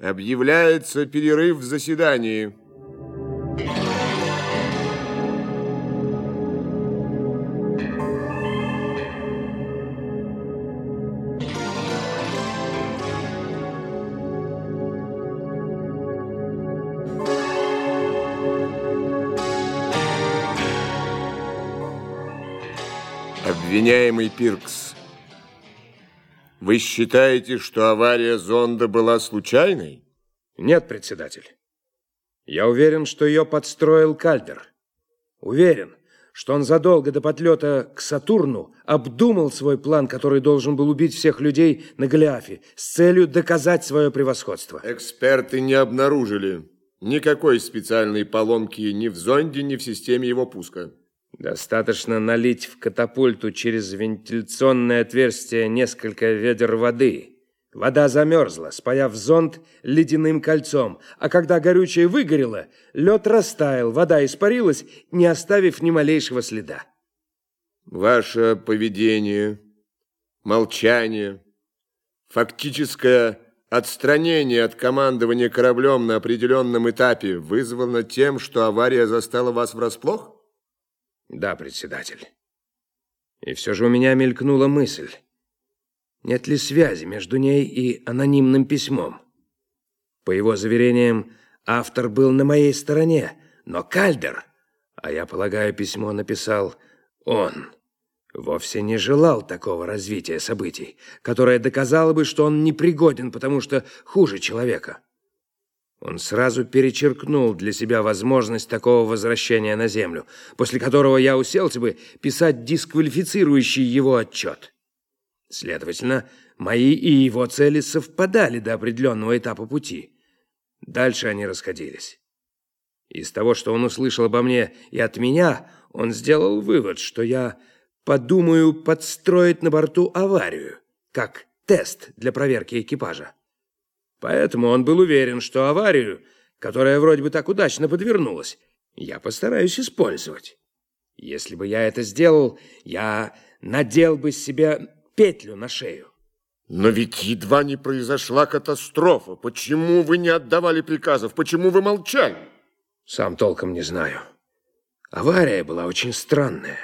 Объявляется перерыв в заседании. Обвиняемый Пиркс, вы считаете, что авария зонда была случайной? Нет, председатель. Я уверен, что ее подстроил Кальдер. Уверен, что он задолго до подлета к Сатурну обдумал свой план, который должен был убить всех людей на Голиафе с целью доказать свое превосходство. Эксперты не обнаружили никакой специальной поломки ни в зонде, ни в системе его пуска. Достаточно налить в катапульту через вентиляционное отверстие несколько ведер воды. Вода замерзла, спаяв зонд ледяным кольцом, а когда горючее выгорело, лед растаял, вода испарилась, не оставив ни малейшего следа. Ваше поведение, молчание, фактическое отстранение от командования кораблем на определенном этапе вызвано тем, что авария застала вас врасплох? Да, председатель. И все же у меня мелькнула мысль. Нет ли связи между ней и анонимным письмом? По его заверениям, автор был на моей стороне, но Кальдер, а я полагаю, письмо написал он, вовсе не желал такого развития событий, которое доказало бы, что он непригоден, потому что хуже человека. Он сразу перечеркнул для себя возможность такого возвращения на Землю, после которого я уселся бы писать дисквалифицирующий его отчет. Следовательно, мои и его цели совпадали до определенного этапа пути. Дальше они расходились. Из того, что он услышал обо мне и от меня, он сделал вывод, что я подумаю подстроить на борту аварию, как тест для проверки экипажа. Поэтому он был уверен, что аварию, которая вроде бы так удачно подвернулась, я постараюсь использовать. Если бы я это сделал, я надел бы себе петлю на шею. Но ведь едва не произошла катастрофа. Почему вы не отдавали приказов? Почему вы молчали? Сам толком не знаю. Авария была очень странная.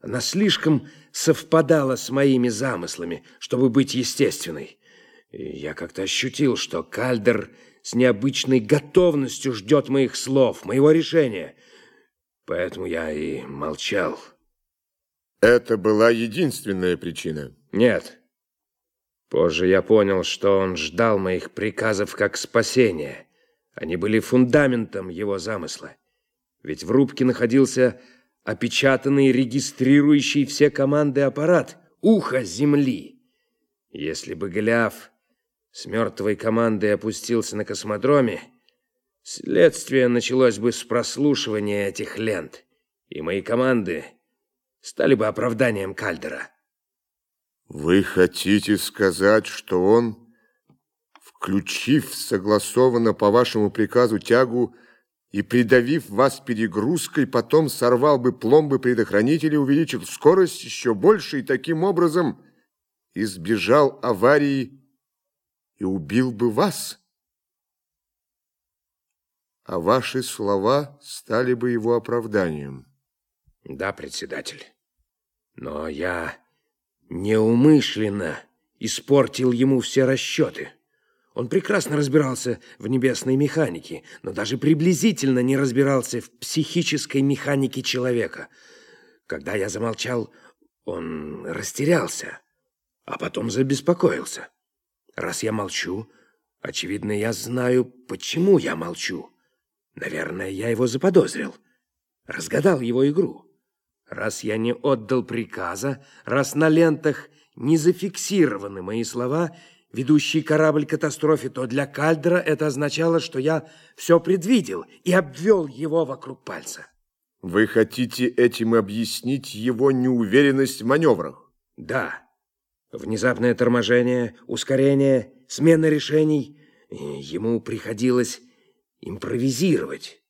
Она слишком совпадала с моими замыслами, чтобы быть естественной. Я как-то ощутил, что Кальдер с необычной готовностью ждет моих слов, моего решения. Поэтому я и молчал. Это была единственная причина? Нет. Позже я понял, что он ждал моих приказов как спасения. Они были фундаментом его замысла. Ведь в рубке находился опечатанный, регистрирующий все команды аппарат, ухо земли. Если бы Голиаф с мертвой командой опустился на космодроме, следствие началось бы с прослушивания этих лент, и мои команды стали бы оправданием Кальдера. Вы хотите сказать, что он, включив согласованно по вашему приказу тягу и придавив вас перегрузкой, потом сорвал бы пломбы предохранителя, увеличил скорость еще больше и таким образом избежал аварии и убил бы вас. А ваши слова стали бы его оправданием. Да, председатель. Но я неумышленно испортил ему все расчеты. Он прекрасно разбирался в небесной механике, но даже приблизительно не разбирался в психической механике человека. Когда я замолчал, он растерялся, а потом забеспокоился. Раз я молчу, очевидно, я знаю, почему я молчу. Наверное, я его заподозрил. Разгадал его игру. Раз я не отдал приказа, раз на лентах не зафиксированы мои слова, ведущий корабль к катастрофе, то для Кальдера это означало, что я все предвидел и обвел его вокруг пальца. Вы хотите этим объяснить его неуверенность в маневрах? Да. Внезапное торможение, ускорение, смена решений. Ему приходилось импровизировать.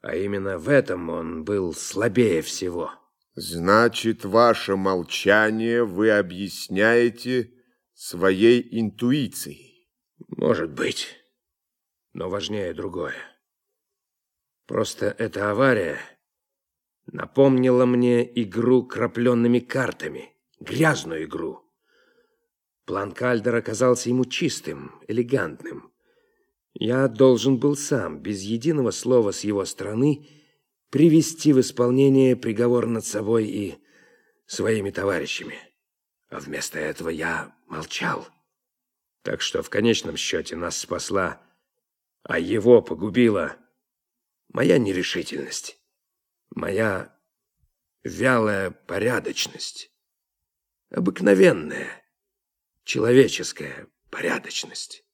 А именно в этом он был слабее всего. Значит, ваше молчание вы объясняете своей интуицией. Может быть. Но важнее другое. Просто эта авария напомнила мне игру крапленными картами, грязную игру. План Кальдер оказался ему чистым, элегантным. Я должен был сам, без единого слова с его стороны, привести в исполнение приговор над собой и своими товарищами. А вместо этого я молчал. Так что в конечном счете нас спасла, а его погубила моя нерешительность, моя вялая порядочность, обыкновенная человеческая порядочность.